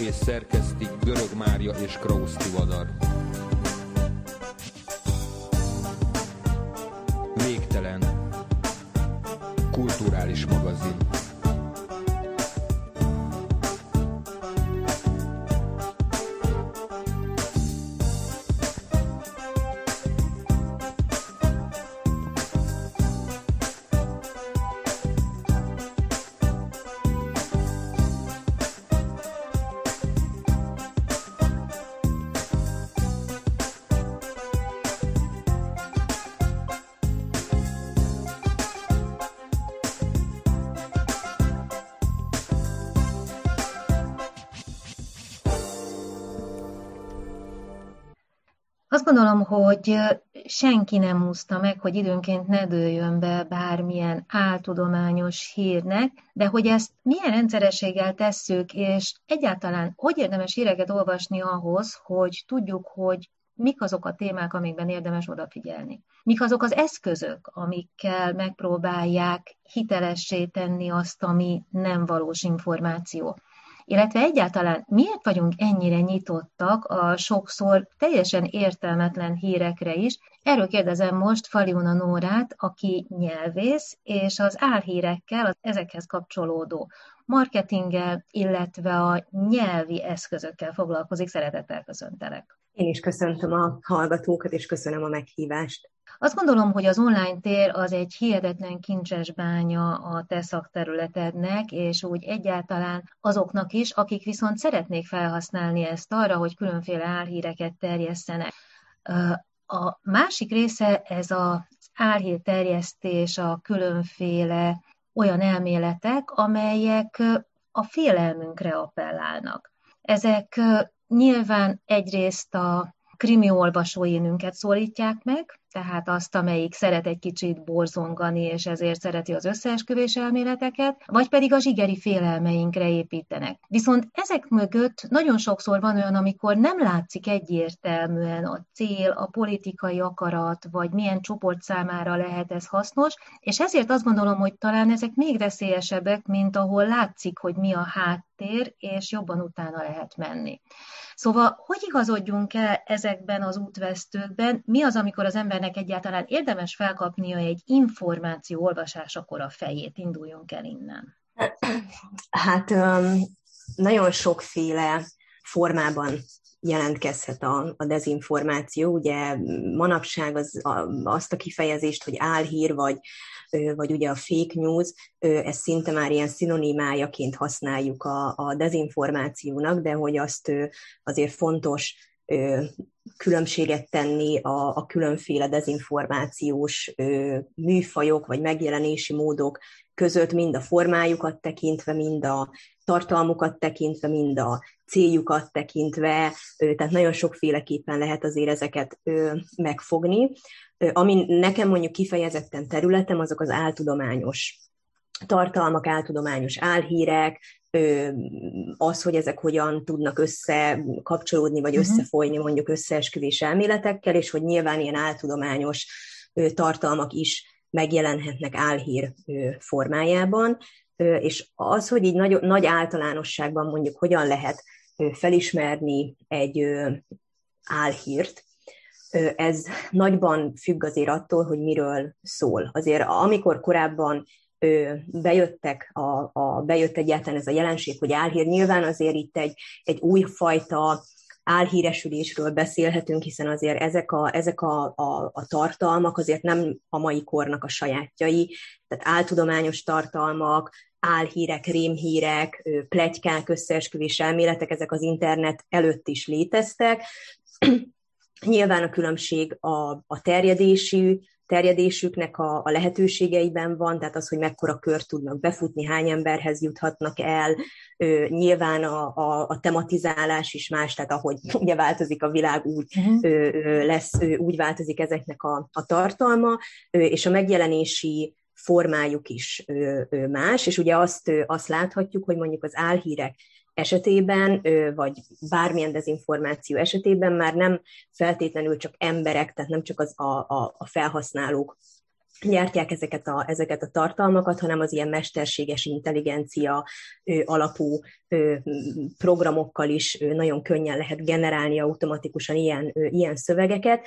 És szerkesztik Görög Mária és Krausz Tivadar. Gondolom, hogy senki nem úszta meg, hogy időnként ne dőljön be bármilyen áltudományos hírnek, de hogy ezt milyen rendszerességgel tesszük, és egyáltalán hogy érdemes híreket olvasni ahhoz, hogy tudjuk, hogy mik azok a témák, amikben érdemes odafigyelni. Mik azok az eszközök, amikkel megpróbálják hitelessé tenni azt, ami nem valós információ illetve egyáltalán miért vagyunk ennyire nyitottak a sokszor teljesen értelmetlen hírekre is. Erről kérdezem most Faliuna Nórát, aki nyelvész, és az álhírekkel, az ezekhez kapcsolódó marketinggel, illetve a nyelvi eszközökkel foglalkozik. Szeretettel köszöntelek. Én is köszöntöm a hallgatókat, és köszönöm a meghívást. Azt gondolom, hogy az online tér az egy hihetetlen kincses bánya a te szakterületednek, és úgy egyáltalán azoknak is, akik viszont szeretnék felhasználni ezt arra, hogy különféle álhíreket terjesztenek. A másik része ez az álhír terjesztés, a különféle olyan elméletek, amelyek a félelmünkre appellálnak. Ezek nyilván egyrészt a krimi olvasóinünket szólítják meg, tehát azt, amelyik szeret egy kicsit borzongani, és ezért szereti az összeesküvés elméleteket, vagy pedig a zsigeri félelmeinkre építenek. Viszont ezek mögött nagyon sokszor van olyan, amikor nem látszik egyértelműen a cél, a politikai akarat, vagy milyen csoport számára lehet ez hasznos, és ezért azt gondolom, hogy talán ezek még veszélyesebbek, mint ahol látszik, hogy mi a háttér, és jobban utána lehet menni. Szóval, hogy igazodjunk el ezekben az útvesztőkben? Mi az, amikor az embernek egyáltalán érdemes felkapnia egy információ olvasásakor a fejét? Induljunk el innen. Hát nagyon sokféle formában jelentkezhet a, a dezinformáció. Ugye manapság az, a, azt a kifejezést, hogy álhír, vagy, vagy ugye a fake news, ez szinte már ilyen szinonimájaként használjuk a, a dezinformációnak, de hogy azt azért fontos különbséget tenni a, a különféle dezinformációs műfajok vagy megjelenési módok között, mind a formájukat tekintve, mind a tartalmukat tekintve, mind a céljukat tekintve, tehát nagyon sokféleképpen lehet azért ezeket megfogni. Ami nekem mondjuk kifejezetten területem, azok az áltudományos tartalmak, áltudományos álhírek, az, hogy ezek hogyan tudnak összekapcsolódni, vagy uh-huh. összefolyni mondjuk összeesküvés elméletekkel, és hogy nyilván ilyen áltudományos tartalmak is megjelenhetnek álhír formájában, és az, hogy így nagy, nagy általánosságban mondjuk hogyan lehet felismerni egy álhírt, ez nagyban függ azért attól, hogy miről szól. Azért amikor korábban bejöttek, a, a, bejött egyáltalán ez a jelenség, hogy álhír, nyilván azért itt egy, egy újfajta álhíresülésről beszélhetünk, hiszen azért ezek a, ezek a, a, a tartalmak azért nem a mai kornak a sajátjai, tehát áltudományos tartalmak, álhírek, rémhírek, plegykák, összeesküvés elméletek, ezek az internet előtt is léteztek, Nyilván a különbség a, a terjedésű, terjedésüknek a, a lehetőségeiben van, tehát az, hogy mekkora kör tudnak befutni, hány emberhez juthatnak el, ö, nyilván a, a, a tematizálás is más, tehát ahogy ugye változik a világ, úgy uh-huh. ö, ö, lesz, ö, úgy változik ezeknek a, a tartalma, ö, és a megjelenési formájuk is ö, ö, más, és ugye azt, ö, azt láthatjuk, hogy mondjuk az álhírek esetében, vagy bármilyen dezinformáció esetében már nem feltétlenül csak emberek, tehát nem csak az a, a, a felhasználók gyártják ezeket a, ezeket a tartalmakat, hanem az ilyen mesterséges intelligencia ö, alapú ö, programokkal is ö, nagyon könnyen lehet generálni automatikusan ilyen, ö, ilyen szövegeket,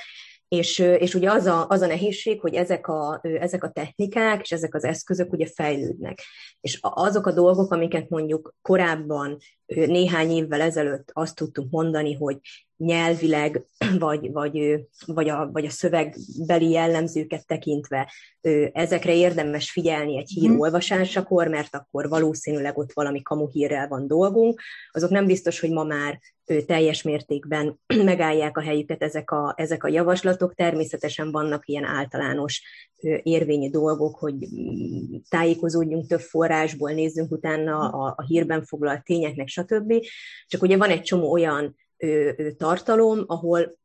és, és ugye az a, az a nehézség, hogy ezek a, ezek a technikák és ezek az eszközök ugye fejlődnek. És azok a dolgok, amiket mondjuk korábban, néhány évvel ezelőtt azt tudtunk mondani, hogy nyelvileg, vagy, vagy, vagy, a, vagy a szövegbeli jellemzőket tekintve ezekre érdemes figyelni egy hír mhm. olvasásakor, mert akkor valószínűleg ott valami kamuhírrel van dolgunk. Azok nem biztos, hogy ma már teljes mértékben megállják a helyüket ezek a, ezek a javaslatok. Természetesen vannak ilyen általános érvényi dolgok, hogy mm, tájékozódjunk több forrásból, nézzünk utána a, a hírben foglalt tényeknek, stb. Csak ugye van egy csomó olyan tartalom, ahol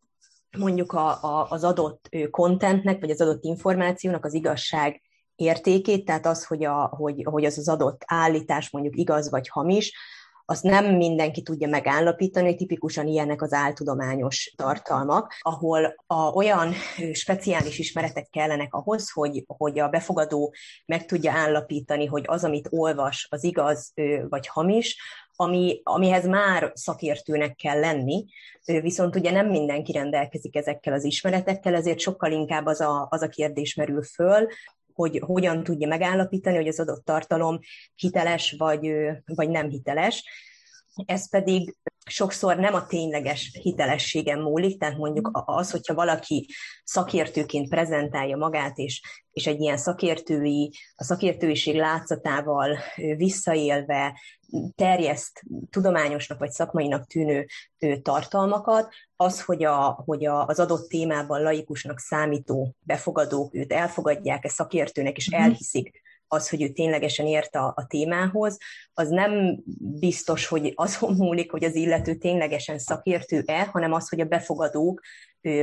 mondjuk a, a, az adott contentnek, vagy az adott információnak az igazság értékét, tehát az, hogy, a, hogy, hogy az az adott állítás mondjuk igaz vagy hamis, azt nem mindenki tudja megállapítani, tipikusan ilyenek az áltudományos tartalmak, ahol a, olyan speciális ismeretek kellenek ahhoz, hogy, hogy a befogadó meg tudja állapítani, hogy az, amit olvas, az igaz vagy hamis, ami, amihez már szakértőnek kell lenni, viszont ugye nem mindenki rendelkezik ezekkel az ismeretekkel, ezért sokkal inkább az a, az a kérdés merül föl, hogy hogyan tudja megállapítani, hogy az adott tartalom hiteles vagy, vagy nem hiteles. Ez pedig sokszor nem a tényleges hitelességen múlik, tehát mondjuk az, hogyha valaki szakértőként prezentálja magát, és, és egy ilyen szakértői, a szakértőiség látszatával visszaélve terjeszt tudományosnak vagy szakmainak tűnő tartalmakat, az, hogy, a, hogy a, az adott témában laikusnak számító befogadók őt elfogadják-e szakértőnek, és mhm. elhiszik, az, hogy ő ténylegesen ért a, a témához, az nem biztos, hogy azon múlik, hogy az illető ténylegesen szakértő-e, hanem az, hogy a befogadók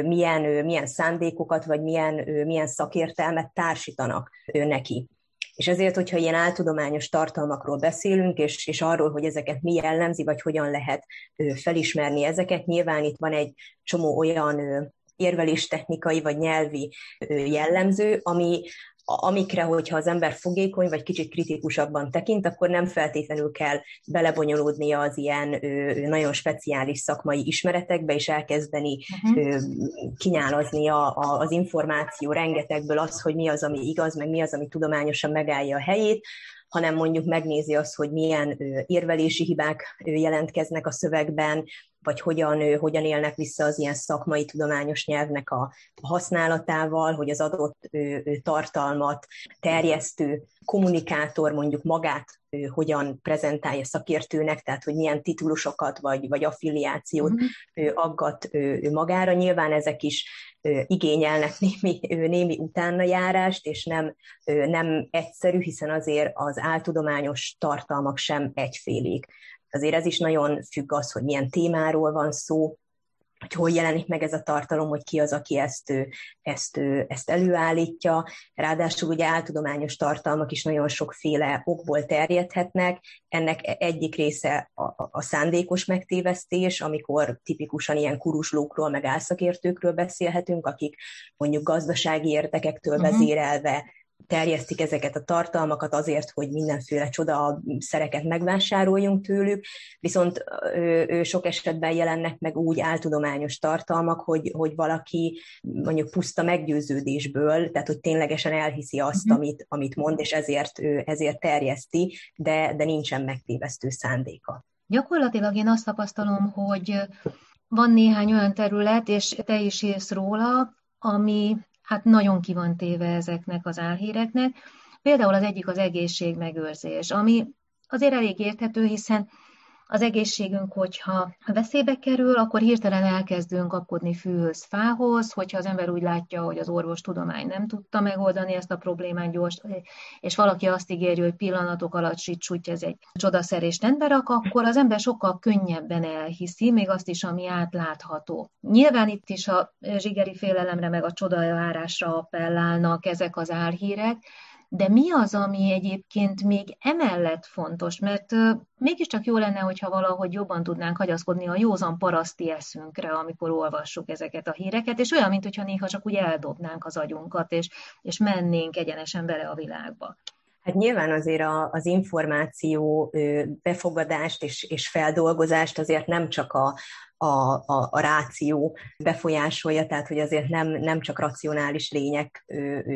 milyen, milyen szándékokat, vagy milyen, milyen szakértelmet társítanak neki. És ezért, hogyha ilyen áltudományos tartalmakról beszélünk, és, és arról, hogy ezeket mi jellemzi, vagy hogyan lehet felismerni ezeket, nyilván itt van egy csomó olyan érveléstechnikai vagy nyelvi jellemző, ami, amikre, hogyha az ember fogékony, vagy kicsit kritikusabban tekint, akkor nem feltétlenül kell belebonyolódnia az ilyen ö, nagyon speciális szakmai ismeretekbe, és elkezdeni uh-huh. ö, kinyálazni a, a, az információ rengetegből az, hogy mi az, ami igaz, meg mi az, ami tudományosan megállja a helyét, hanem mondjuk megnézi azt, hogy milyen érvelési hibák jelentkeznek a szövegben, vagy hogyan, hogyan élnek vissza az ilyen szakmai tudományos nyelvnek a használatával, hogy az adott tartalmat terjesztő kommunikátor mondjuk magát hogyan prezentálja szakértőnek, tehát hogy milyen titulusokat vagy, vagy affiliációt uh-huh. aggat magára. Nyilván ezek is igényelnek némi, némi utánajárást, és nem, nem egyszerű, hiszen azért az áltudományos tartalmak sem egyfélék. Azért ez is nagyon függ az, hogy milyen témáról van szó, hogy hol jelenik meg ez a tartalom, hogy ki az, aki ezt, ezt, ezt előállítja. Ráadásul ugye áltudományos tartalmak is nagyon sokféle okból terjedhetnek. Ennek egyik része a, a szándékos megtévesztés, amikor tipikusan ilyen kuruslókról, meg álszakértőkről beszélhetünk, akik mondjuk gazdasági érdekektől uh-huh. vezérelve terjesztik ezeket a tartalmakat azért, hogy mindenféle csoda szereket megvásároljunk tőlük, viszont ő, ő sok esetben jelennek meg úgy áltudományos tartalmak, hogy, hogy valaki mondjuk puszta meggyőződésből, tehát hogy ténylegesen elhiszi azt, mm-hmm. amit, amit mond, és ezért, ő, ezért terjeszti, de, de nincsen megtévesztő szándéka. Gyakorlatilag én azt tapasztalom, hogy van néhány olyan terület, és te is írsz róla, ami hát nagyon ki van téve ezeknek az álhíreknek. Például az egyik az egészségmegőrzés, ami azért elég érthető, hiszen az egészségünk, hogyha veszélybe kerül, akkor hirtelen elkezdünk kapkodni fűhöz, fához, hogyha az ember úgy látja, hogy az orvos tudomány nem tudta megoldani ezt a problémát gyors, és valaki azt ígéri, hogy pillanatok alatt sit ez egy csodaszerés rendbe rak, akkor az ember sokkal könnyebben elhiszi, még azt is, ami átlátható. Nyilván itt is a zsigeri félelemre meg a csodavárásra appellálnak ezek az álhírek, de mi az, ami egyébként még emellett fontos? Mert mégiscsak jó lenne, hogyha valahogy jobban tudnánk hagyaszkodni a józan paraszti eszünkre, amikor olvassuk ezeket a híreket, és olyan, mintha néha csak úgy eldobnánk az agyunkat, és, és mennénk egyenesen bele a világba. Hát nyilván azért a, az információ befogadást és, és feldolgozást azért nem csak a, a, a, a ráció befolyásolja, tehát hogy azért nem, nem csak racionális lények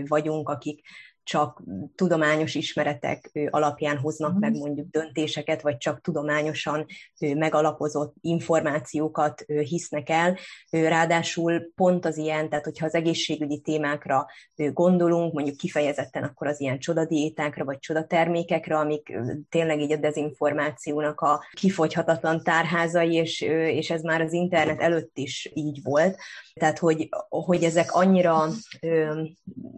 vagyunk, akik csak tudományos ismeretek alapján hoznak meg mhm. mondjuk döntéseket, vagy csak tudományosan megalapozott információkat hisznek el. Ráadásul pont az ilyen, tehát hogyha az egészségügyi témákra gondolunk, mondjuk kifejezetten akkor az ilyen csodadiétákra, vagy csodatermékekre, amik tényleg így a dezinformációnak a kifogyhatatlan tárházai, és, és ez már az internet előtt is így volt. Tehát, hogy, hogy ezek annyira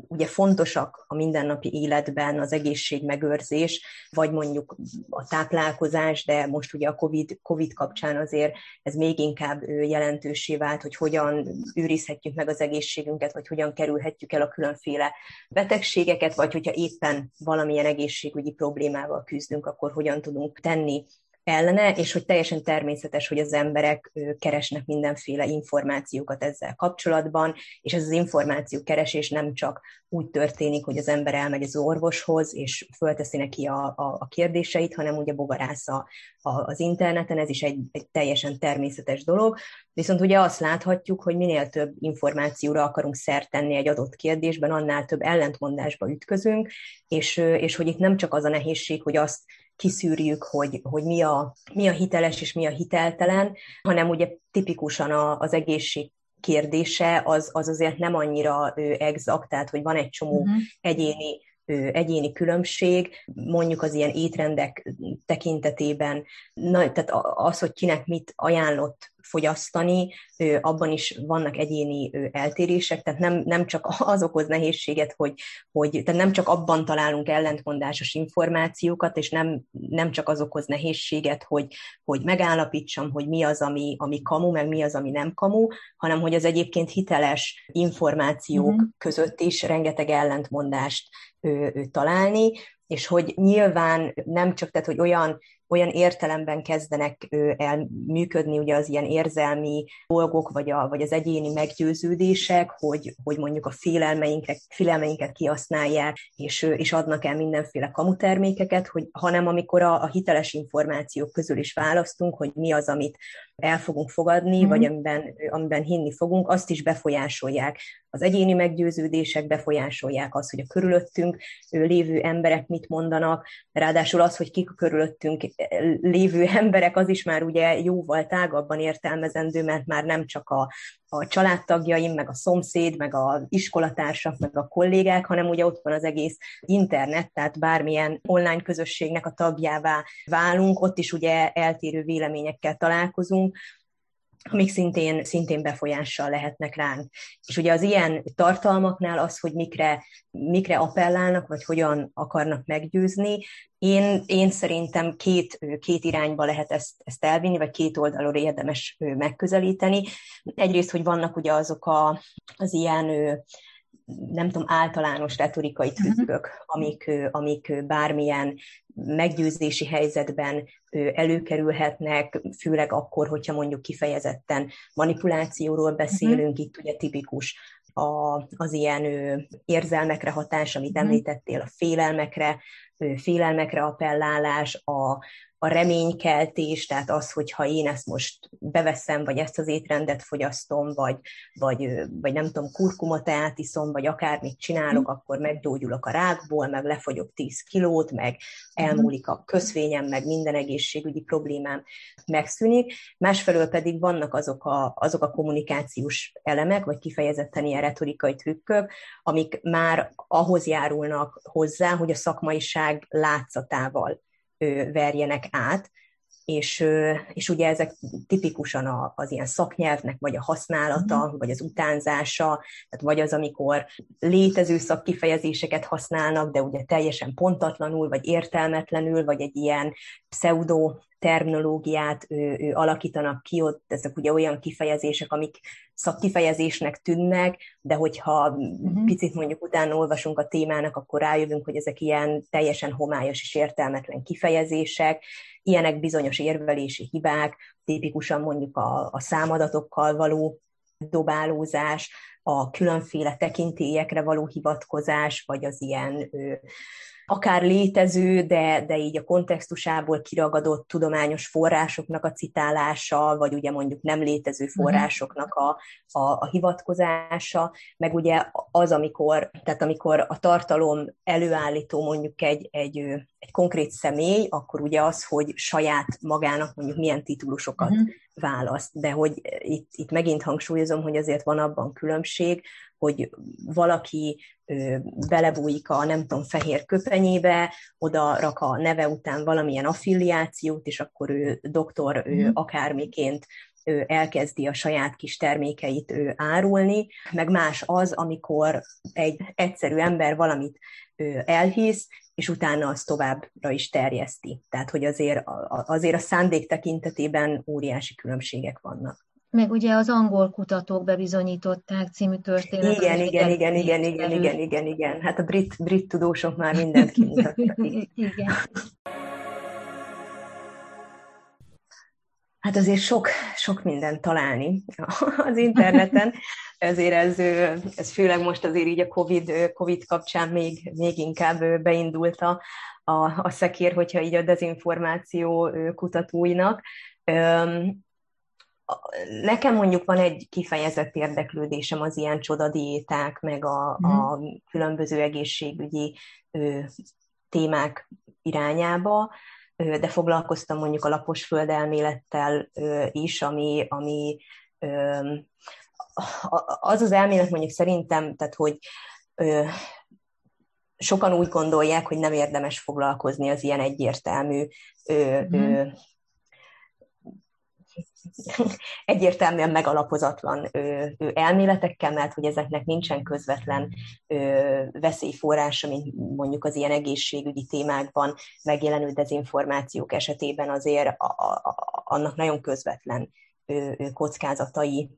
ugye fontosak a minden mindennapi életben az egészségmegőrzés, vagy mondjuk a táplálkozás, de most ugye a COVID, COVID kapcsán azért ez még inkább jelentősé vált, hogy hogyan őrizhetjük meg az egészségünket, vagy hogyan kerülhetjük el a különféle betegségeket, vagy hogyha éppen valamilyen egészségügyi problémával küzdünk, akkor hogyan tudunk tenni ellene, és hogy teljesen természetes, hogy az emberek keresnek mindenféle információkat ezzel kapcsolatban, és ez az információ keresés nem csak úgy történik, hogy az ember elmegy az orvoshoz, és fölteszi neki a, a, a kérdéseit, hanem ugye bogarász a, a, az interneten, ez is egy, egy teljesen természetes dolog. Viszont ugye azt láthatjuk, hogy minél több információra akarunk szert tenni egy adott kérdésben, annál több ellentmondásba ütközünk, és, és hogy itt nem csak az a nehézség, hogy azt kiszűrjük, hogy, hogy mi, a, mi a hiteles és mi a hiteltelen, hanem ugye tipikusan a, az egészség kérdése az, az azért nem annyira exakt, tehát hogy van egy csomó uh-huh. egyéni egyéni különbség, mondjuk az ilyen étrendek tekintetében, na, tehát az, hogy kinek mit ajánlott fogyasztani, abban is vannak egyéni eltérések, tehát nem, nem csak az okoz nehézséget, hogy, hogy tehát nem csak abban találunk ellentmondásos információkat, és nem, nem csak az okoz nehézséget, hogy, hogy megállapítsam, hogy mi az, ami, ami kamu, meg mi az, ami nem kamu, hanem hogy az egyébként hiteles információk mm-hmm. között is rengeteg ellentmondást ő, ő, találni, és hogy nyilván nem csak, tehát hogy olyan olyan értelemben kezdenek el működni ugye az ilyen érzelmi dolgok, vagy, a, vagy az egyéni meggyőződések, hogy, hogy mondjuk a félelmeinket, félelmeinket kihasználják, és, és adnak el mindenféle kamutermékeket, hogy, hanem amikor a, a hiteles információk közül is választunk, hogy mi az, amit el fogunk fogadni, mm. vagy amiben, amiben hinni fogunk, azt is befolyásolják. Az egyéni meggyőződések befolyásolják azt, hogy a körülöttünk lévő emberek mit mondanak, ráadásul az, hogy kik a körülöttünk lévő emberek, az is már ugye jóval tágabban értelmezendő, mert már nem csak a, a családtagjaim, meg a szomszéd, meg a iskolatársak, meg a kollégák, hanem ugye ott van az egész internet, tehát bármilyen online közösségnek a tagjává válunk, ott is ugye eltérő véleményekkel találkozunk, amik szintén, szintén befolyással lehetnek ránk. És ugye az ilyen tartalmaknál az, hogy mikre, mikre appellálnak, vagy hogyan akarnak meggyőzni, én, én szerintem két, két irányba lehet ezt, ezt elvinni, vagy két oldalról érdemes megközelíteni. Egyrészt, hogy vannak ugye azok a, az ilyen nem tudom, általános retorikai mhm. trükkök, amik, amik bármilyen meggyőzési helyzetben előkerülhetnek, főleg akkor, hogyha mondjuk kifejezetten manipulációról beszélünk, uh-huh. itt ugye tipikus a, az ilyen érzelmekre hatás, amit uh-huh. említettél, a félelmekre, félelmekre appellálás, a, a reménykeltés, tehát az, hogy ha én ezt most beveszem, vagy ezt az étrendet fogyasztom, vagy, vagy, vagy nem tudom, kurkumot átiszom, vagy akármit csinálok, mm. akkor meggyógyulok a rákból, meg lefogyok 10 kilót, meg elmúlik a közvényem, meg minden egészségügyi problémám megszűnik. Másfelől pedig vannak azok a, azok a kommunikációs elemek, vagy kifejezetten ilyen retorikai trükkök, amik már ahhoz járulnak hozzá, hogy a szakmaiság látszatával verjenek át, és, és ugye ezek tipikusan az ilyen szaknyelvnek vagy a használata, uh-huh. vagy az utánzása, tehát vagy az, amikor létező szakkifejezéseket használnak, de ugye teljesen pontatlanul, vagy értelmetlenül, vagy egy ilyen pseudo terminológiát ő, ő alakítanak ki, ott ezek ugye olyan kifejezések, amik szakkifejezésnek tűnnek, de hogyha uh-huh. picit mondjuk utána olvasunk a témának, akkor rájövünk, hogy ezek ilyen teljesen homályos és értelmetlen kifejezések, ilyenek bizonyos érvelési hibák, tipikusan mondjuk a, a számadatokkal való dobálózás, a különféle tekintélyekre való hivatkozás, vagy az ilyen akár létező, de, de így a kontextusából kiragadott tudományos forrásoknak a citálása, vagy ugye mondjuk nem létező mhm. forrásoknak a, a, a hivatkozása, meg ugye az, amikor, tehát amikor a tartalom előállító mondjuk egy, egy, egy konkrét személy, akkor ugye az, hogy saját magának mondjuk milyen titulusokat uh-huh. választ. De hogy itt, itt megint hangsúlyozom, hogy azért van abban különbség, hogy valaki belebújik a nem tudom, fehér köpenyébe, oda rak a neve után valamilyen affiliációt, és akkor ő doktor ő mhm. akármiként elkezdi a saját kis termékeit ő árulni, meg más az, amikor egy egyszerű ember valamit elhisz, és utána azt továbbra is terjeszti. Tehát, hogy azért, azért a szándék tekintetében óriási különbségek vannak. Meg ugye az angol kutatók bebizonyították című történet. Igen, igen, igen, igen, igen, igen, igen, igen. Hát a brit, brit tudósok már mindent kimutattak. igen. Hát azért sok, sok mindent találni az interneten, ezért ez, ez főleg most azért így a COVID, COVID kapcsán még, még inkább beindult a, a, a szekér, hogyha így a dezinformáció kutatóinak. Nekem mondjuk van egy kifejezett érdeklődésem az ilyen csodadiéták, meg a, a mhm. különböző egészségügyi ö, témák irányába, ö, de foglalkoztam mondjuk a lapos földelmélettel ö, is, ami, ami ö, az az elmélet mondjuk szerintem, tehát hogy ö, sokan úgy gondolják, hogy nem érdemes foglalkozni az ilyen egyértelmű ö, mm. ö, egyértelműen megalapozatlan ö, ö, elméletekkel, mert hogy ezeknek nincsen közvetlen ö, veszélyforrása, mint mondjuk az ilyen egészségügyi témákban megjelenő dezinformációk esetében azért a, a, annak nagyon közvetlen ö, ö, kockázatai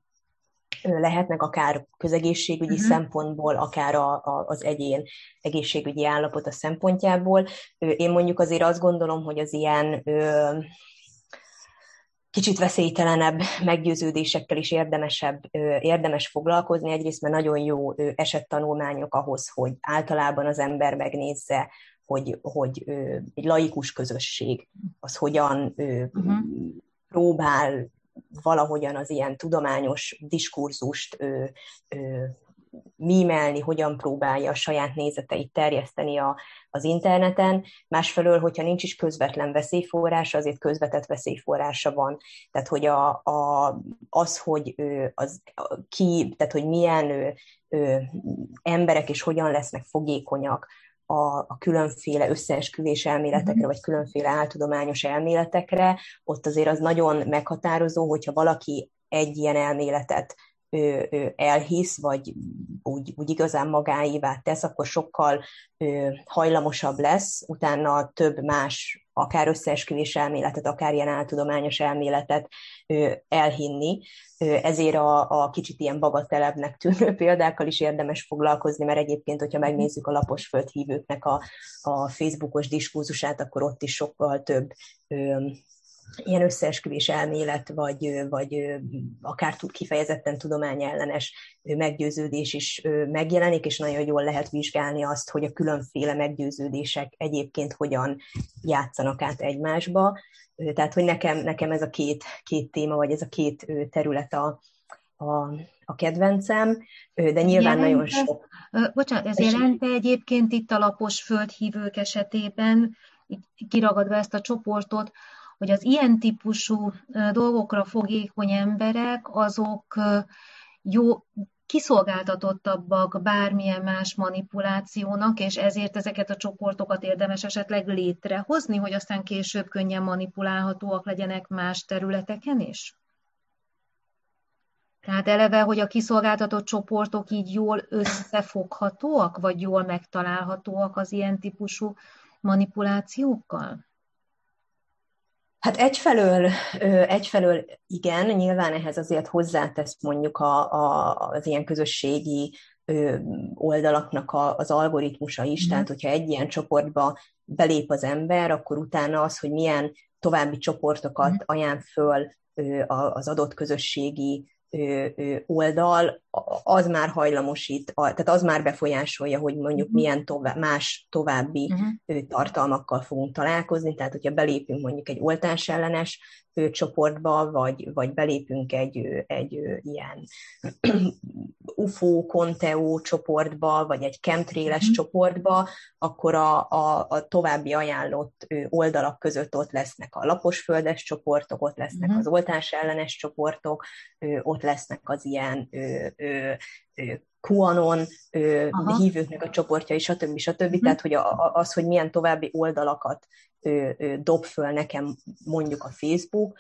lehetnek akár közegészségügyi uh-huh. szempontból, akár a, a, az egyén egészségügyi állapota szempontjából. Én mondjuk azért azt gondolom, hogy az ilyen ö, kicsit veszélytelenebb meggyőződésekkel is érdemesebb, érdemes foglalkozni. Egyrészt, mert nagyon jó esettanulmányok ahhoz, hogy általában az ember megnézze, hogy, hogy egy laikus közösség az hogyan uh-huh. próbál valahogyan az ilyen tudományos diskurzust mímelni, hogyan próbálja a saját nézeteit terjeszteni a, az interneten. Másfelől, hogyha nincs is közvetlen veszélyforrása, azért közvetett veszélyforrása van. Tehát, hogy a, a, az, hogy az, ki, tehát, hogy milyen ő, ő, emberek és hogyan lesznek fogékonyak a, a különféle összeesküvés elméletekre, mm-hmm. vagy különféle áltudományos elméletekre, ott azért az nagyon meghatározó, hogyha valaki egy ilyen elméletet ő, ő elhisz, vagy úgy, úgy igazán magáévá tesz, akkor sokkal ő, hajlamosabb lesz utána több más, akár összeesküvés elméletet, akár ilyen áltudományos elméletet ő, elhinni. Ő, ezért a, a kicsit ilyen bagatelebbnek tűnő példákkal is érdemes foglalkozni, mert egyébként, hogyha megnézzük a lapos földhívőknek a, a Facebookos diskurzusát, akkor ott is sokkal több ilyen összeesküvés elmélet, vagy, vagy akár kifejezetten tudományellenes meggyőződés is megjelenik, és nagyon jól lehet vizsgálni azt, hogy a különféle meggyőződések egyébként hogyan játszanak át egymásba. Tehát, hogy nekem, nekem ez a két, két téma, vagy ez a két terület a, a, a kedvencem, de nyilván jelente, nagyon sok. Bocsánat, ez jelente egyébként itt a lapos földhívők esetében, kiragadva ezt a csoportot, hogy az ilyen típusú dolgokra fogékony emberek, azok jó, kiszolgáltatottabbak bármilyen más manipulációnak, és ezért ezeket a csoportokat érdemes esetleg létrehozni, hogy aztán később könnyen manipulálhatóak legyenek más területeken is? Tehát eleve, hogy a kiszolgáltatott csoportok így jól összefoghatóak, vagy jól megtalálhatóak az ilyen típusú manipulációkkal? Hát egyfelől, egyfelől igen, nyilván ehhez azért hozzátesz mondjuk a, a, az ilyen közösségi oldalaknak a, az algoritmusa is, mm. tehát hogyha egy ilyen csoportba belép az ember, akkor utána az, hogy milyen további csoportokat mm. ajánl föl az adott közösségi oldal, az már hajlamosít, tehát az már befolyásolja, hogy mondjuk uh-huh. milyen tovább, más további uh-huh. tartalmakkal fogunk találkozni, tehát hogyha belépünk mondjuk egy oltás ellenes csoportba, vagy, vagy belépünk egy, egy ilyen UFO, Conteo csoportba, vagy egy chemtrailes mm. csoportba, akkor a, a, a további ajánlott oldalak között ott lesznek a laposföldes csoportok, ott lesznek mm. az oltás ellenes csoportok, ott lesznek az ilyen QAnon Aha. hívőknek a csoportja, és stb. stb. Mm. Tehát, hogy a, az, hogy milyen további oldalakat dob föl nekem mondjuk a Facebook,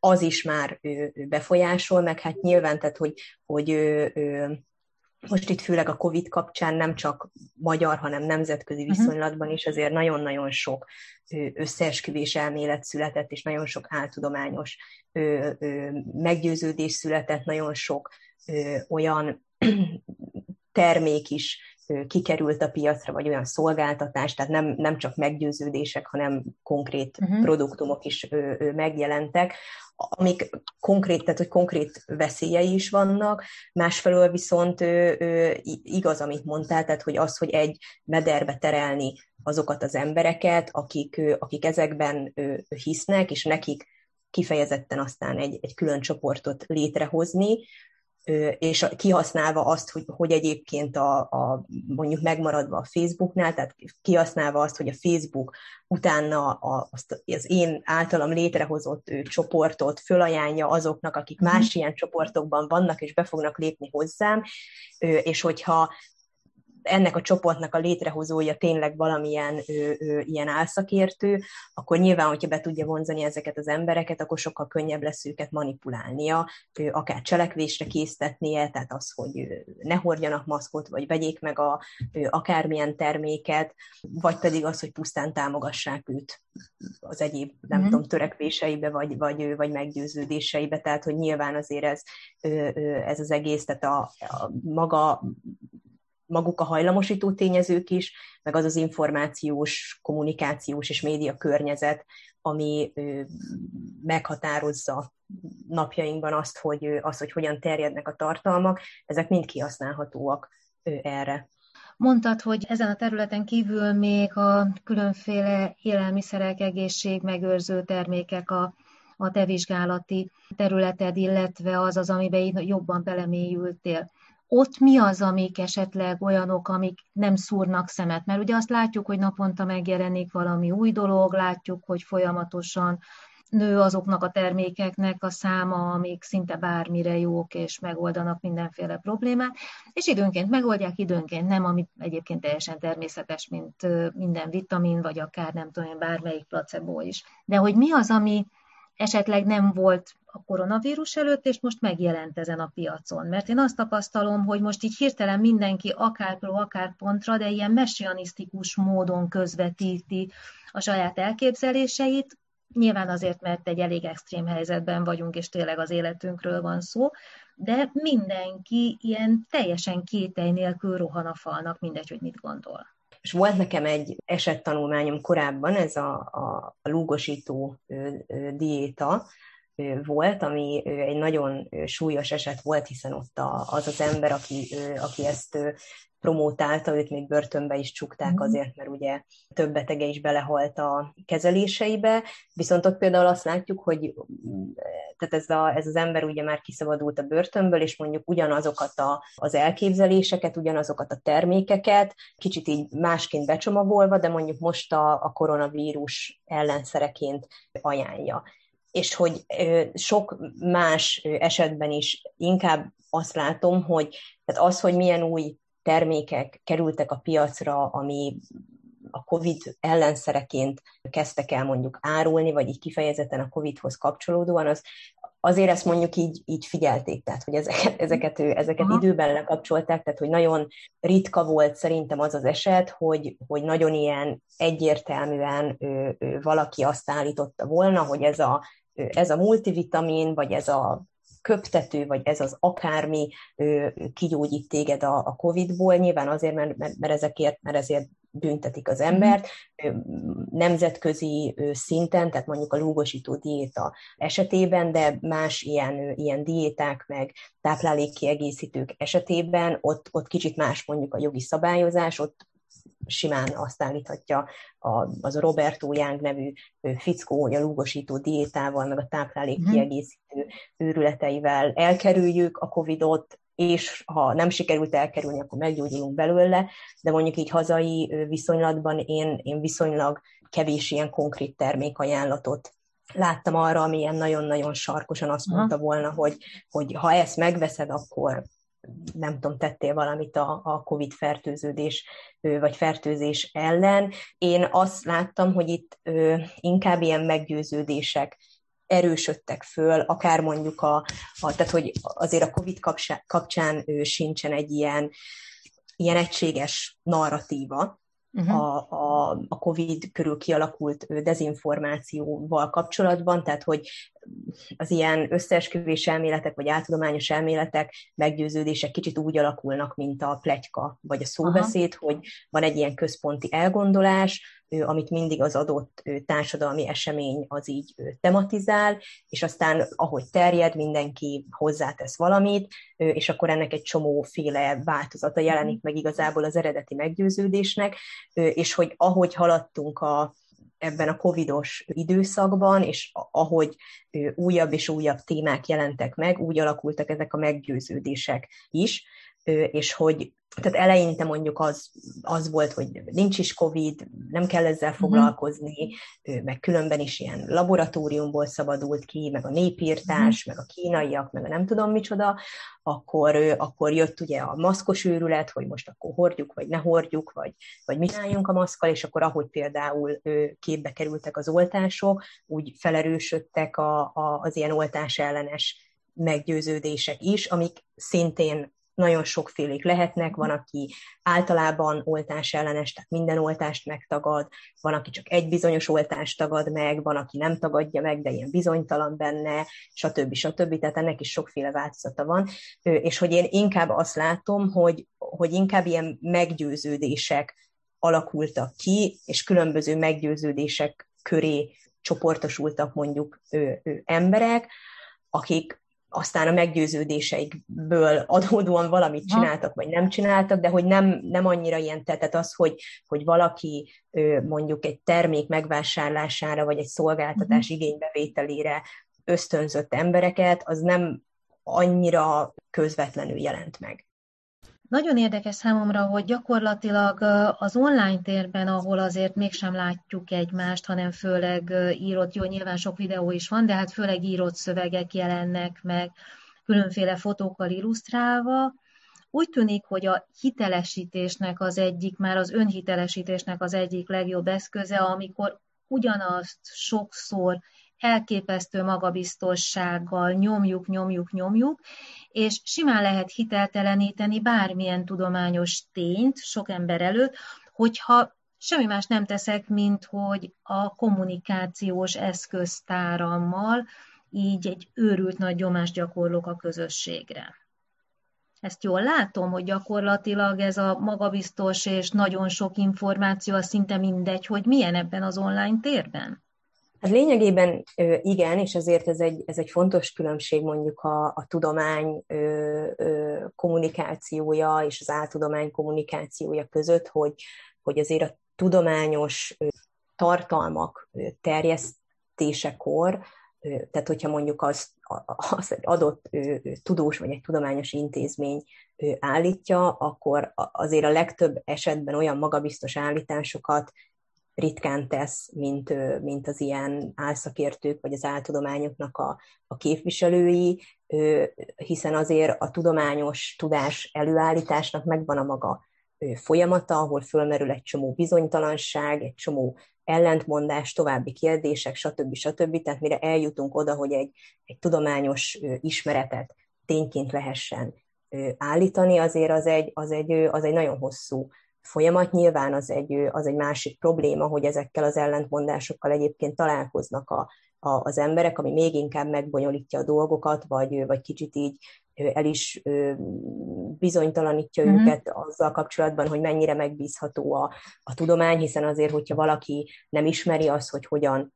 az is már befolyásol, meg hát nyilván, tehát, hogy, hogy most itt főleg a COVID kapcsán nem csak magyar, hanem nemzetközi mhm. viszonylatban is azért nagyon-nagyon sok összeesküvés elmélet született, és nagyon sok áltudományos meggyőződés született, nagyon sok olyan termék is kikerült a piacra, vagy olyan szolgáltatás, tehát nem, nem csak meggyőződések, hanem konkrét uh-huh. produktumok is ö, ö, megjelentek, amik konkrét, tehát hogy konkrét veszélyei is vannak, másfelől viszont ö, ö, igaz, amit mondtál, tehát hogy az, hogy egy mederbe terelni azokat az embereket, akik, akik ezekben hisznek, és nekik kifejezetten aztán egy, egy külön csoportot létrehozni, és kihasználva azt, hogy, hogy egyébként a, a, mondjuk megmaradva a Facebooknál, tehát kihasználva azt, hogy a Facebook utána a, azt, az én általam létrehozott ő, csoportot fölajánlja azoknak, akik mhm. más ilyen csoportokban vannak, és be fognak lépni hozzám, és hogyha ennek a csoportnak a létrehozója tényleg valamilyen ő, ő, ilyen álszakértő, akkor nyilván, hogyha be tudja vonzani ezeket az embereket, akkor sokkal könnyebb lesz őket manipulálnia, ő, akár cselekvésre késztetnie, tehát az, hogy ne hordjanak maszkot, vagy vegyék meg a, ő, akármilyen terméket, vagy pedig az, hogy pusztán támogassák őt az egyéb, nem mm-hmm. tudom, törekvéseibe, vagy, vagy, vagy meggyőződéseibe, tehát hogy nyilván azért ez, ez az egész, tehát a, a maga maguk a hajlamosító tényezők is, meg az az információs, kommunikációs és média környezet, ami meghatározza napjainkban azt, hogy, azt, hogy hogyan terjednek a tartalmak, ezek mind kihasználhatóak erre. Mondtad, hogy ezen a területen kívül még a különféle élelmiszerek, egészség, megőrző termékek a, a te vizsgálati területed, illetve az az, amiben jobban belemélyültél ott mi az, amik esetleg olyanok, amik nem szúrnak szemet? Mert ugye azt látjuk, hogy naponta megjelenik valami új dolog, látjuk, hogy folyamatosan nő azoknak a termékeknek a száma, amik szinte bármire jók, és megoldanak mindenféle problémát, és időnként megoldják, időnként nem, ami egyébként teljesen természetes, mint minden vitamin, vagy akár nem tudom, bármelyik placebo is. De hogy mi az, ami esetleg nem volt a koronavírus előtt, és most megjelent ezen a piacon. Mert én azt tapasztalom, hogy most így hirtelen mindenki akár pro, akár pontra, de ilyen messianisztikus módon közvetíti a saját elképzeléseit, Nyilván azért, mert egy elég extrém helyzetben vagyunk, és tényleg az életünkről van szó, de mindenki ilyen teljesen kételj nélkül rohan a falnak, mindegy, hogy mit gondol. És volt nekem egy esettanulmányom korábban, ez a, a, a lúgosító ö, ö, diéta, volt, ami egy nagyon súlyos eset volt, hiszen ott az az ember, aki, aki ezt promótálta, őt még börtönbe is csukták mhm. azért, mert ugye több betege is belehalt a kezeléseibe, viszont ott például azt látjuk, hogy tehát ez, a, ez az ember ugye már kiszabadult a börtönből, és mondjuk ugyanazokat a, az elképzeléseket, ugyanazokat a termékeket, kicsit így másként becsomagolva, de mondjuk most a, a koronavírus ellenszereként ajánlja és hogy sok más esetben is inkább azt látom, hogy tehát az, hogy milyen új termékek kerültek a piacra, ami a COVID ellenszereként kezdtek el mondjuk árulni, vagy így kifejezetten a COVID-hoz kapcsolódóan, az azért ezt mondjuk így, így figyelték, tehát hogy ezeket, ezeket, ezeket időben lekapcsolták, tehát hogy nagyon ritka volt szerintem az az eset, hogy, hogy nagyon ilyen egyértelműen ő, ő, valaki azt állította volna, hogy ez a, ez a multivitamin, vagy ez a köptető, vagy ez az akármi kigyógyít téged a, a COVID-ból, nyilván azért, mert, mert, mert ezekért, mert ezért büntetik az embert. Nemzetközi szinten, tehát mondjuk a lúgosító diéta esetében, de más ilyen, ilyen diéták, meg táplálékkiegészítők esetében ott, ott kicsit más mondjuk a jogi szabályozás, ott simán azt állíthatja az a Roberto Young nevű fickó, hogy a lúgosító diétával, meg a táplálék mhm. kiegészítő őrületeivel elkerüljük a Covid-ot, és ha nem sikerült elkerülni, akkor meggyógyulunk belőle, de mondjuk így hazai viszonylatban én, én viszonylag kevés ilyen konkrét termékajánlatot láttam arra, ami ilyen nagyon-nagyon sarkosan azt mondta volna, hogy, hogy ha ezt megveszed, akkor nem tudom, tettél valamit a, a COVID fertőződés vagy fertőzés ellen. Én azt láttam, hogy itt inkább ilyen meggyőződések erősödtek föl, akár mondjuk a, a tehát hogy azért a COVID kapcsán, kapcsán sincsen egy ilyen, ilyen egységes narratíva, uh-huh. a, a, a COVID körül kialakult dezinformációval kapcsolatban, tehát hogy az ilyen összeesküvés elméletek, vagy áltudományos elméletek, meggyőződések kicsit úgy alakulnak, mint a pletyka, vagy a szóbeszéd, Aha. hogy van egy ilyen központi elgondolás, amit mindig az adott társadalmi esemény az így tematizál, és aztán ahogy terjed, mindenki hozzátesz valamit, és akkor ennek egy csomóféle változata jelenik meg igazából az eredeti meggyőződésnek, és hogy ahogy haladtunk a, ebben a covidos időszakban, és ahogy újabb és újabb témák jelentek meg, úgy alakultak ezek a meggyőződések is, és hogy tehát eleinte mondjuk az, az volt, hogy nincs is COVID, nem kell ezzel mhm. foglalkozni, uh-huh. meg különben is ilyen laboratóriumból szabadult ki, meg a népírtás, uh-huh. meg a kínaiak, meg a nem tudom micsoda, akkor, akkor jött ugye a maszkos őrület, hogy most akkor hordjuk, vagy ne hordjuk, vagy, vagy mit csináljunk a maszkal, és akkor ahogy például képbe kerültek az oltások, úgy felerősödtek a, a, az ilyen oltás ellenes meggyőződések is, amik szintén nagyon sokfélék lehetnek, van, aki általában oltás ellenes, tehát minden oltást megtagad, van, aki csak egy bizonyos oltást tagad meg, van, aki nem tagadja meg, de ilyen bizonytalan benne, stb. stb. Tehát ennek is sokféle változata van, és hogy én inkább azt látom, hogy, hogy inkább ilyen meggyőződések alakultak ki, és különböző meggyőződések köré csoportosultak mondjuk ő, ő emberek, akik aztán a meggyőződéseikből adódóan valamit csináltak, vagy nem csináltak, de hogy nem, nem annyira ilyen, tehát az, hogy, hogy valaki mondjuk egy termék megvásárlására, vagy egy szolgáltatás mhm. igénybevételére ösztönzött embereket, az nem annyira közvetlenül jelent meg. Nagyon érdekes számomra, hogy gyakorlatilag az online térben, ahol azért mégsem látjuk egymást, hanem főleg írott, jó, nyilván sok videó is van, de hát főleg írott szövegek jelennek meg, különféle fotókkal illusztrálva, úgy tűnik, hogy a hitelesítésnek az egyik, már az önhitelesítésnek az egyik legjobb eszköze, amikor ugyanazt sokszor elképesztő magabiztossággal nyomjuk, nyomjuk, nyomjuk, és simán lehet hitelteleníteni bármilyen tudományos tényt sok ember előtt, hogyha semmi más nem teszek, mint hogy a kommunikációs eszköztárammal így egy őrült nagy nyomást gyakorlok a közösségre. Ezt jól látom, hogy gyakorlatilag ez a magabiztos és nagyon sok információ, az szinte mindegy, hogy milyen ebben az online térben? Hát lényegében igen, és ezért ez egy, ez egy fontos különbség mondjuk a, a tudomány ö, ö, kommunikációja és az áltudomány kommunikációja között, hogy, hogy azért a tudományos tartalmak terjesztésekor, tehát hogyha mondjuk az, az egy adott tudós vagy egy tudományos intézmény állítja, akkor azért a legtöbb esetben olyan magabiztos állításokat ritkán tesz, mint, mint az ilyen álszakértők, vagy az áltudományoknak a, a képviselői, hiszen azért a tudományos tudás előállításnak megvan a maga folyamata, ahol fölmerül egy csomó bizonytalanság, egy csomó ellentmondás, további kérdések, stb. stb. Tehát mire eljutunk oda, hogy egy, egy tudományos ismeretet tényként lehessen állítani, azért az egy, az egy, az egy nagyon hosszú folyamat. Nyilván az egy, az egy másik probléma, hogy ezekkel az ellentmondásokkal egyébként találkoznak a, a, az emberek, ami még inkább megbonyolítja a dolgokat, vagy, vagy kicsit így el is bizonytalanítja mm-hmm. őket azzal kapcsolatban, hogy mennyire megbízható a, a tudomány, hiszen azért, hogyha valaki nem ismeri azt, hogy hogyan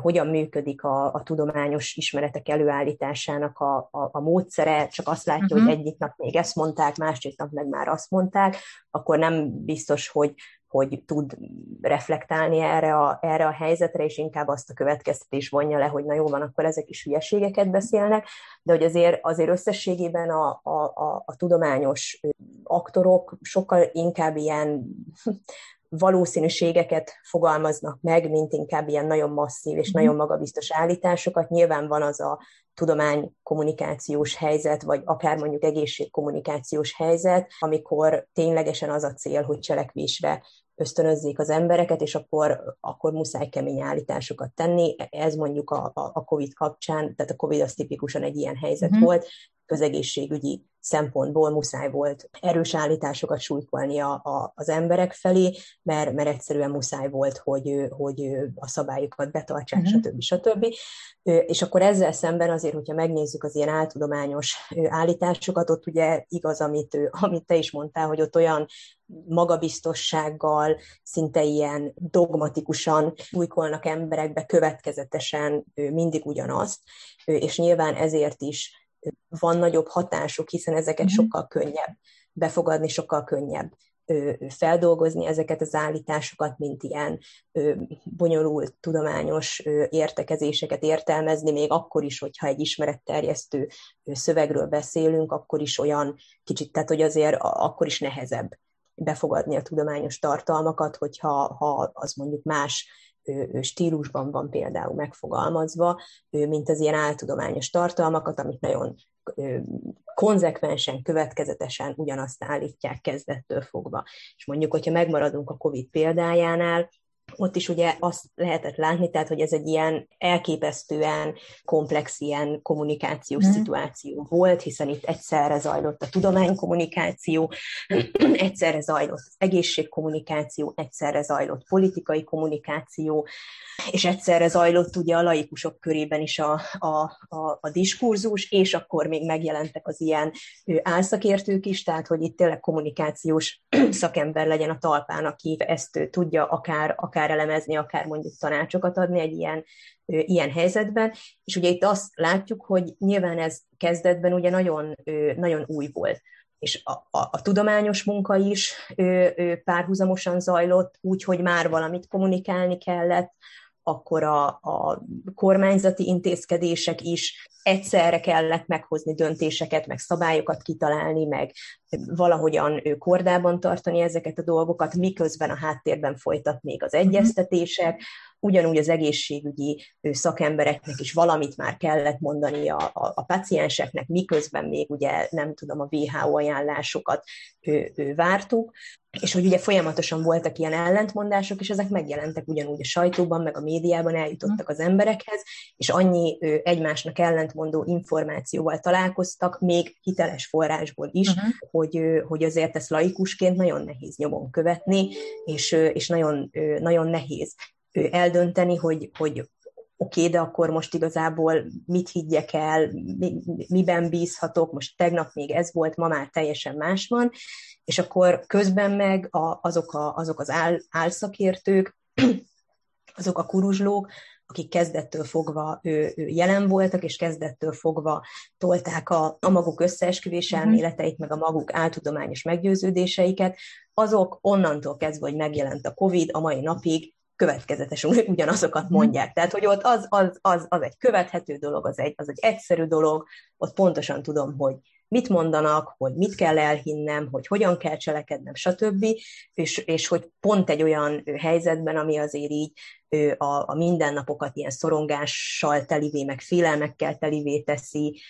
hogyan működik a, a tudományos ismeretek előállításának a, a, a módszere, csak azt látja, uh-huh. hogy mhm. egyik nap még ezt mondták, másik nap meg már azt mondták, akkor nem biztos, hogy, hogy tud reflektálni erre a, erre a helyzetre, és inkább azt a következtetés vonja le, hogy na jó van, akkor ezek is hülyeségeket beszélnek, de hogy azért, azért összességében a, a, a, a tudományos aktorok sokkal inkább ilyen valószínűségeket fogalmaznak meg, mint inkább ilyen nagyon masszív és mhm. nagyon magabiztos állításokat. Nyilván van az a tudomány kommunikációs helyzet, vagy akár mondjuk egészségkommunikációs helyzet, amikor ténylegesen az a cél, hogy cselekvésre ösztönözzék az embereket, és akkor, akkor muszáj kemény állításokat tenni. Ez mondjuk a, a, a COVID kapcsán, tehát a COVID az tipikusan egy ilyen helyzet mm-hmm. volt, közegészségügyi szempontból muszáj volt erős állításokat súlykolni a, a, az emberek felé, mert, mert egyszerűen muszáj volt, hogy, hogy a szabályokat betartsák, uh-huh. stb. stb. És akkor ezzel szemben azért, hogyha megnézzük az ilyen áltudományos állításokat, ott ugye igaz, amit, amit te is mondtál, hogy ott olyan magabiztossággal, szinte ilyen dogmatikusan újkolnak emberekbe következetesen mindig ugyanazt, és nyilván ezért is van nagyobb hatásuk, hiszen ezeket mm-hmm. sokkal könnyebb befogadni, sokkal könnyebb feldolgozni ezeket az állításokat, mint ilyen bonyolult tudományos értekezéseket értelmezni, még akkor is, hogyha egy ismeretterjesztő szövegről beszélünk, akkor is olyan kicsit, tehát hogy azért akkor is nehezebb befogadni a tudományos tartalmakat, hogyha ha az mondjuk más stílusban van például megfogalmazva, mint az ilyen áltudományos tartalmakat, amit nagyon konzekvensen, következetesen ugyanazt állítják kezdettől fogva. És mondjuk, hogyha megmaradunk a COVID példájánál, ott is ugye azt lehetett látni, tehát, hogy ez egy ilyen elképesztően komplex ilyen kommunikációs mm. szituáció volt, hiszen itt egyszerre zajlott a tudománykommunikáció, egyszerre zajlott egészségkommunikáció, egyszerre zajlott politikai kommunikáció, és egyszerre zajlott ugye a laikusok körében is a, a, a, a diskurzus, és akkor még megjelentek az ilyen álszakértők is, tehát hogy itt tényleg kommunikációs szakember legyen a talpán, aki ezt tudja akár, akár elemezni, akár mondjuk tanácsokat adni egy ilyen, ilyen helyzetben. És ugye itt azt látjuk, hogy nyilván ez kezdetben ugye nagyon, nagyon új volt és a, a, a tudományos munka is ö, ö, párhuzamosan zajlott, úgyhogy már valamit kommunikálni kellett, akkor a, a kormányzati intézkedések is egyszerre kellett meghozni döntéseket, meg szabályokat kitalálni, meg valahogyan kordában tartani ezeket a dolgokat, miközben a háttérben folytat még az mhm. egyeztetések, ugyanúgy az egészségügyi szakembereknek is valamit már kellett mondani a, a, a pacienseknek, miközben még ugye nem tudom, a WHO ajánlásokat ő, ő vártuk, és hogy ugye folyamatosan voltak ilyen ellentmondások, és ezek megjelentek ugyanúgy a sajtóban, meg a médiában eljutottak az emberekhez, és annyi ő, egymásnak ellentmondó információval találkoztak, még hiteles forrásból is, uh-huh. hogy, hogy azért ezt laikusként nagyon nehéz nyomon követni, és, és nagyon, nagyon nehéz eldönteni, hogy, hogy oké, okay, de akkor most igazából mit higgyek el, mi, miben bízhatok, most tegnap még ez volt, ma már teljesen más van, és akkor közben meg a, azok, a, azok az áll, álszakértők, azok a kuruzslók, akik kezdettől fogva ő, ő jelen voltak, és kezdettől fogva tolták a, a maguk összeesküvés mhm. elméleteit, meg a maguk áltudományos meggyőződéseiket, azok onnantól kezdve, hogy megjelent a COVID, a mai napig következetesen ugyanazokat mhm. mondják. Tehát, hogy ott az, az, az, az egy követhető dolog, az egy, az egy egyszerű dolog, ott pontosan tudom, hogy mit mondanak, hogy mit kell elhinnem, hogy hogyan kell cselekednem, stb. És, és hogy pont egy olyan helyzetben, ami azért így a, a mindennapokat ilyen szorongással telivé, meg félelmekkel telivé teszi,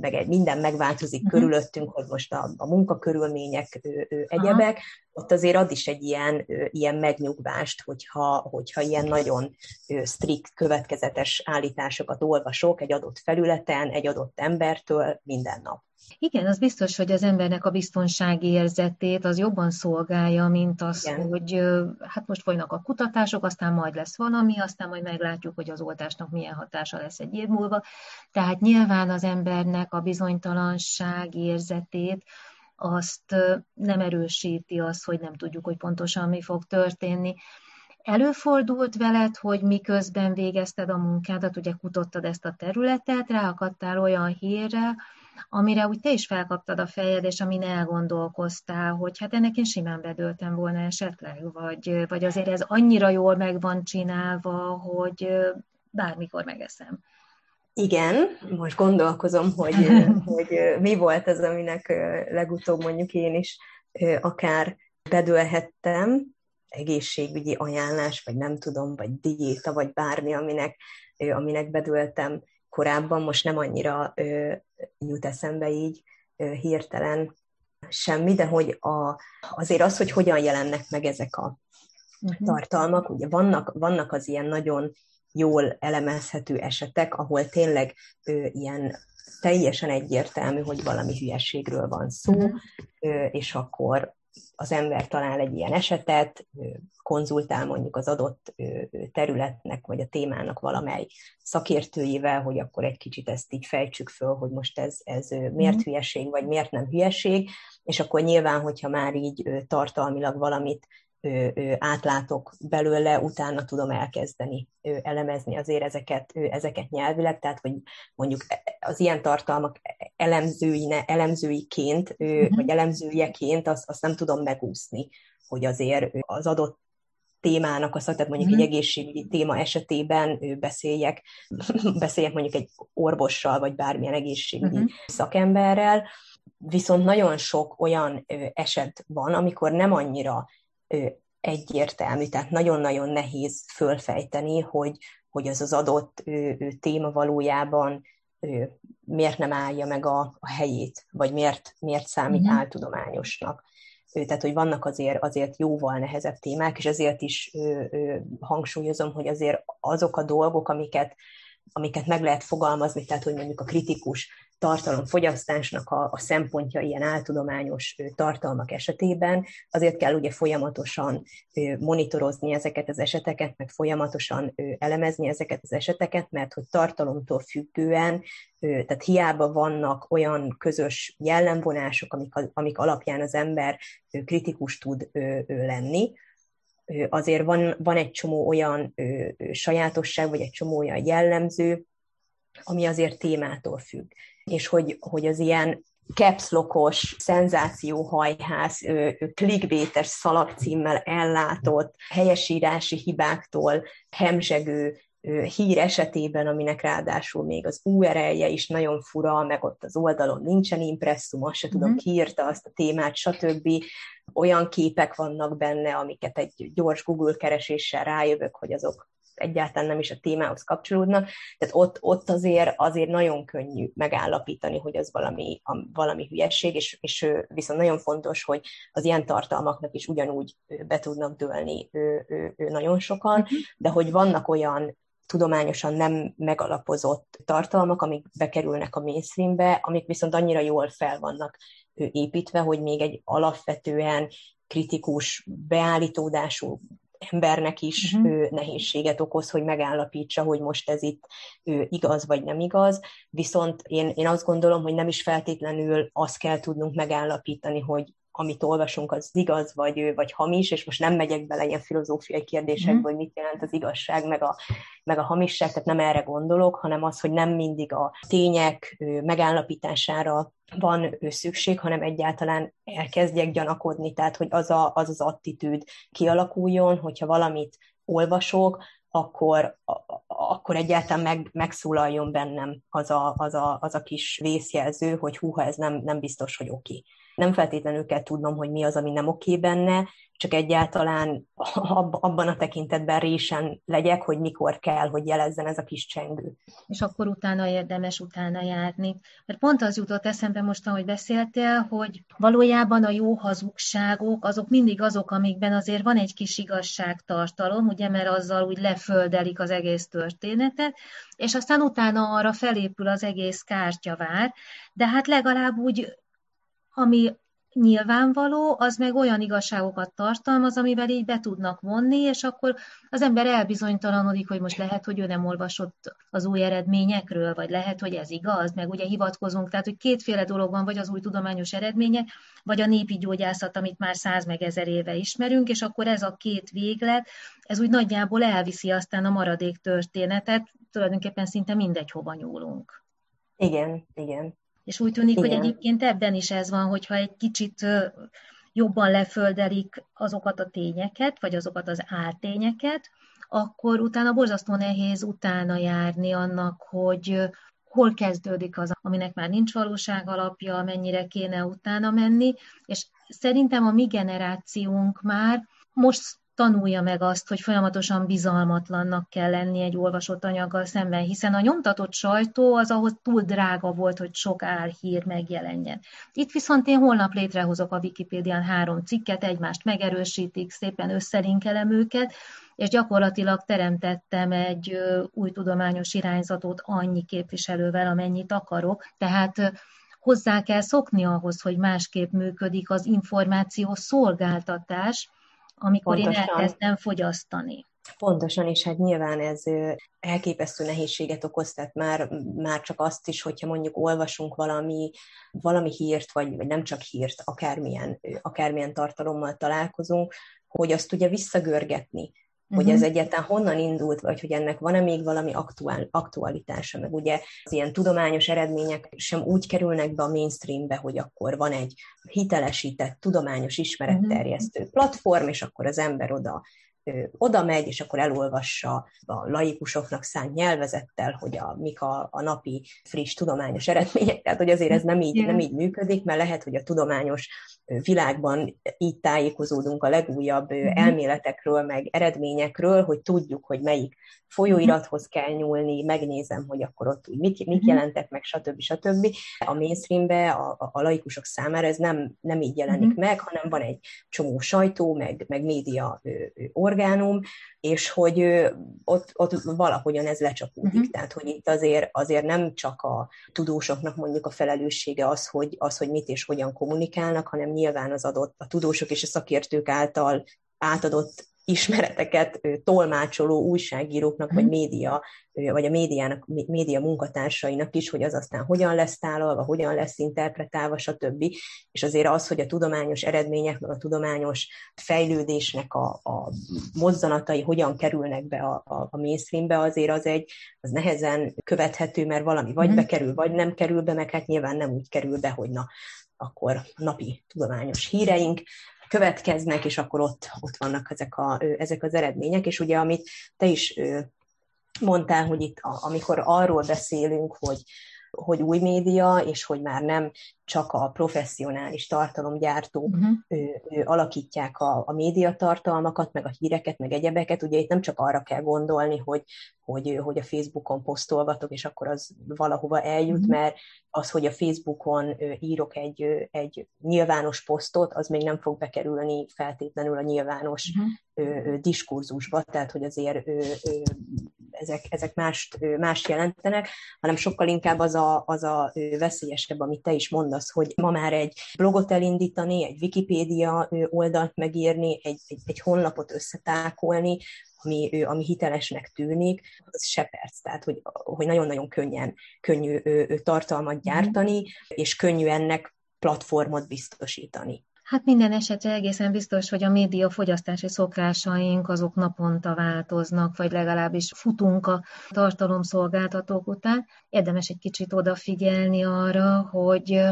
meg minden megváltozik uh-huh. körülöttünk, hogy most a, a munkakörülmények egyebek, uh-huh. ott azért ad is egy ilyen, ilyen megnyugvást, hogyha, hogyha ilyen nagyon strikt, következetes állításokat olvasok egy adott felületen, egy adott embertől minden nap. Igen, az biztos, hogy az embernek a biztonsági érzetét az jobban szolgálja, mint az, Igen. hogy hát most folynak a kutatások, aztán majd lesz valami, aztán majd meglátjuk, hogy az oltásnak milyen hatása lesz egy év múlva. Tehát nyilván az embernek a bizonytalanság érzetét azt nem erősíti az, hogy nem tudjuk, hogy pontosan mi fog történni. Előfordult veled, hogy miközben végezted a munkádat, ugye kutottad ezt a területet, ráakadtál olyan hírre, amire úgy te is felkaptad a fejed, és amin elgondolkoztál, hogy hát ennek én simán bedöltem volna esetleg, vagy, vagy azért ez annyira jól meg van csinálva, hogy bármikor megeszem. Igen, most gondolkozom, hogy, hogy mi volt az, aminek legutóbb mondjuk én is akár bedőlhettem, egészségügyi ajánlás, vagy nem tudom, vagy diéta, vagy bármi, aminek, aminek bedőltem korábban, most nem annyira ö, jut eszembe így ö, hirtelen semmi, de hogy a, azért az, hogy hogyan jelennek meg ezek a uh-huh. tartalmak, ugye vannak, vannak az ilyen nagyon jól elemezhető esetek, ahol tényleg ö, ilyen teljesen egyértelmű, hogy valami hülyességről van szó, uh-huh. ö, és akkor az ember talál egy ilyen esetet, konzultál mondjuk az adott területnek, vagy a témának valamely szakértőjével, hogy akkor egy kicsit ezt így fejtsük föl, hogy most ez, ez miért mm. hülyeség, vagy miért nem hülyeség, és akkor nyilván, hogyha már így tartalmilag valamit átlátok belőle, utána tudom elkezdeni elemezni azért ezeket, ezeket nyelvileg, tehát hogy mondjuk az ilyen tartalmak elemzői, elemzőiként, uh-huh. vagy elemzőjeként azt, azt nem tudom megúszni, hogy azért az adott témának, az, tehát mondjuk uh-huh. egy egészségügyi téma esetében beszéljek, beszéljek mondjuk egy orvossal, vagy bármilyen egészségügyi uh-huh. szakemberrel, viszont nagyon sok olyan eset van, amikor nem annyira egyértelmű, tehát nagyon-nagyon nehéz fölfejteni, hogy, hogy az az adott ő, ő, téma valójában ő, miért nem állja meg a, a helyét, vagy miért, miért számít mm-hmm. áltudományosnak. Ő, tehát, hogy vannak azért, azért jóval nehezebb témák, és ezért is ő, ő, hangsúlyozom, hogy azért azok a dolgok, amiket, amiket meg lehet fogalmazni, tehát, hogy mondjuk a kritikus tartalomfogyasztásnak a, a szempontja ilyen áltudományos tartalmak esetében, azért kell ugye folyamatosan monitorozni ezeket az eseteket, meg folyamatosan elemezni ezeket az eseteket, mert hogy tartalomtól függően, tehát hiába vannak olyan közös jellemvonások, amik, amik alapján az ember kritikus tud lenni, azért van, van egy csomó olyan sajátosság, vagy egy csomó olyan jellemző, ami azért témától függ és hogy, hogy az ilyen capslokos, szenzációhajház, klikbétes szalagcímmel ellátott, helyesírási hibáktól hemzsegő hír esetében, aminek ráadásul még az URL-je is nagyon fura, meg ott az oldalon nincsen impresszum, azt se tudom, mm-hmm. ki írta azt a témát, stb. Olyan képek vannak benne, amiket egy gyors Google kereséssel rájövök, hogy azok egyáltalán nem is a témához kapcsolódnak, tehát ott, ott azért, azért nagyon könnyű megállapítani, hogy az valami, a, valami hülyesség, és, és viszont nagyon fontos, hogy az ilyen tartalmaknak is ugyanúgy be tudnak dőlni ő, ő, ő nagyon sokan, mhm. de hogy vannak olyan tudományosan nem megalapozott tartalmak, amik bekerülnek a mainstreambe, amik viszont annyira jól fel vannak építve, hogy még egy alapvetően kritikus, beállítódású embernek is uh-huh. ő, nehézséget okoz, hogy megállapítsa, hogy most ez itt ő, igaz vagy nem igaz, viszont én, én azt gondolom, hogy nem is feltétlenül azt kell tudnunk megállapítani, hogy amit olvasunk, az igaz vagy, vagy hamis, és most nem megyek bele ilyen filozófiai kérdésekbe, mm. hogy mit jelent az igazság, meg a, meg a hamisság, tehát nem erre gondolok, hanem az, hogy nem mindig a tények megállapítására van szükség, hanem egyáltalán elkezdjek gyanakodni, tehát hogy az a, az, az attitűd kialakuljon, hogyha valamit olvasok, akkor, akkor egyáltalán meg, megszólaljon bennem az a, az, a, az a kis vészjelző, hogy húha, ez nem, nem biztos, hogy oké. Okay. Nem feltétlenül kell tudnom, hogy mi az, ami nem oké benne, csak egyáltalán abban a tekintetben résen legyek, hogy mikor kell, hogy jelezzen ez a kis csengő. És akkor utána érdemes utána járni. Mert pont az jutott eszembe most, ahogy beszéltél, hogy valójában a jó hazugságok, azok mindig azok, amikben azért van egy kis igazságtartalom, ugye, mert azzal úgy leföldelik az egész történetet, és aztán utána arra felépül az egész kártyavár, de hát legalább úgy ami nyilvánvaló, az meg olyan igazságokat tartalmaz, amivel így be tudnak vonni, és akkor az ember elbizonytalanodik, hogy most lehet, hogy ő nem olvasott az új eredményekről, vagy lehet, hogy ez igaz, meg ugye hivatkozunk, tehát hogy kétféle dolog van, vagy az új tudományos eredmények, vagy a népi gyógyászat, amit már száz meg ezer éve ismerünk, és akkor ez a két véglet, ez úgy nagyjából elviszi aztán a maradék történetet, tulajdonképpen szinte mindegy, hova nyúlunk. Igen, igen. És úgy tűnik, Igen. hogy egyébként ebben is ez van, hogyha egy kicsit jobban leföldelik azokat a tényeket, vagy azokat az áltényeket, akkor utána borzasztó nehéz utána járni annak, hogy hol kezdődik az, aminek már nincs valóság alapja, mennyire kéne utána menni, és szerintem a mi generációnk már most tanulja meg azt, hogy folyamatosan bizalmatlannak kell lenni egy olvasott anyaggal szemben, hiszen a nyomtatott sajtó az ahhoz túl drága volt, hogy sok álhír megjelenjen. Itt viszont én holnap létrehozok a Wikipédián három cikket, egymást megerősítik, szépen összelinkelem őket, és gyakorlatilag teremtettem egy új tudományos irányzatot annyi képviselővel, amennyit akarok, tehát hozzá kell szokni ahhoz, hogy másképp működik az információ szolgáltatás, amikor Pontosan. én elkezdem fogyasztani. Pontosan, és hát nyilván ez elképesztő nehézséget okoz, tehát már, már csak azt is, hogyha mondjuk olvasunk valami, valami hírt, vagy, vagy nem csak hírt, akármilyen, akármilyen tartalommal találkozunk, hogy azt ugye visszagörgetni, hogy ez egyáltalán honnan indult, vagy hogy ennek van-e még valami aktuál, aktualitása, meg ugye az ilyen tudományos eredmények sem úgy kerülnek be a mainstreambe, hogy akkor van egy hitelesített tudományos ismeretterjesztő uh-huh. platform, és akkor az ember oda oda megy, és akkor elolvassa a laikusoknak szánt nyelvezettel, hogy a, mik a, a napi friss tudományos eredmények. Tehát, hogy azért ez nem így, nem így működik, mert lehet, hogy a tudományos világban így tájékozódunk a legújabb uh-huh. elméletekről, meg eredményekről, hogy tudjuk, hogy melyik folyóirathoz kell nyúlni, megnézem, hogy akkor ott úgy mit, mit jelentek meg, stb. stb. A mainstreambe, a, a, laikusok számára ez nem, nem így jelenik uh-huh. meg, hanem van egy csomó sajtó, meg, meg média orgánum, és hogy ott, ott valahogyan ez lecsapódik. Uh-huh. Tehát, hogy itt azért, azért nem csak a tudósoknak mondjuk a felelőssége az hogy, az, hogy mit és hogyan kommunikálnak, hanem nyilván az adott a tudósok és a szakértők által átadott ismereteket tolmácsoló újságíróknak, vagy mhm. média, vagy a médiának, média munkatársainak is, hogy az aztán hogyan lesz tálalva, hogyan lesz interpretálva, stb. És azért az, hogy a tudományos eredmények, meg a tudományos fejlődésnek a, a mozzanatai hogyan kerülnek be a, a, a mainstreambe, azért az egy, az nehezen követhető, mert valami vagy mhm. bekerül, vagy nem kerül be, meg hát nyilván nem úgy kerül be, hogy na, akkor napi tudományos híreink, következnek, és akkor ott, ott vannak ezek, a, ezek az eredmények, és ugye amit te is mondtál, hogy itt amikor arról beszélünk, hogy, hogy új média, és hogy már nem csak a professzionális tartalomgyártók uh-huh. ő, ő, alakítják a, a médiatartalmakat, meg a híreket, meg egyebeket. Ugye itt nem csak arra kell gondolni, hogy, hogy, hogy a Facebookon posztolgatok, és akkor az valahova eljut, uh-huh. mert az, hogy a Facebookon írok egy, egy nyilvános posztot, az még nem fog bekerülni feltétlenül a nyilvános uh-huh. diskurzusba, tehát hogy azért ezek, ezek mást, mást jelentenek, hanem sokkal inkább az a, az a veszélyesebb, amit te is mondasz, hogy ma már egy blogot elindítani, egy Wikipédia oldalt megírni, egy, egy, egy honlapot összetákolni, ami, ami hitelesnek tűnik, az se perc. Tehát, hogy, hogy nagyon-nagyon könnyen, könnyű tartalmat mhm. gyártani, és könnyű ennek platformot biztosítani. Hát minden esetre egészen biztos, hogy a média fogyasztási szokásaink azok naponta változnak, vagy legalábbis futunk a tartalomszolgáltatók után. Érdemes egy kicsit odafigyelni arra, hogy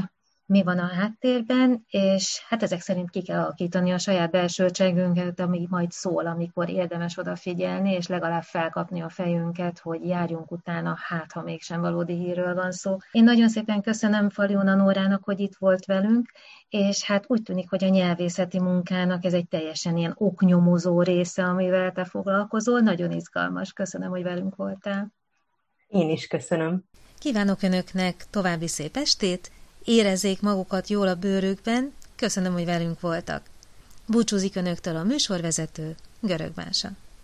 mi van a háttérben, és hát ezek szerint ki kell alakítani a saját belsőségünket, ami majd szól, amikor érdemes odafigyelni, és legalább felkapni a fejünket, hogy járjunk utána, hát ha mégsem valódi hírről van szó. Én nagyon szépen köszönöm Faliona Nórának, hogy itt volt velünk, és hát úgy tűnik, hogy a nyelvészeti munkának ez egy teljesen ilyen oknyomozó része, amivel te foglalkozol. Nagyon izgalmas. Köszönöm, hogy velünk voltál. Én is köszönöm. Kívánok Önöknek további szép estét, érezzék magukat jól a bőrükben, köszönöm, hogy velünk voltak. Búcsúzik Önöktől a műsorvezető, Görög Bánsa.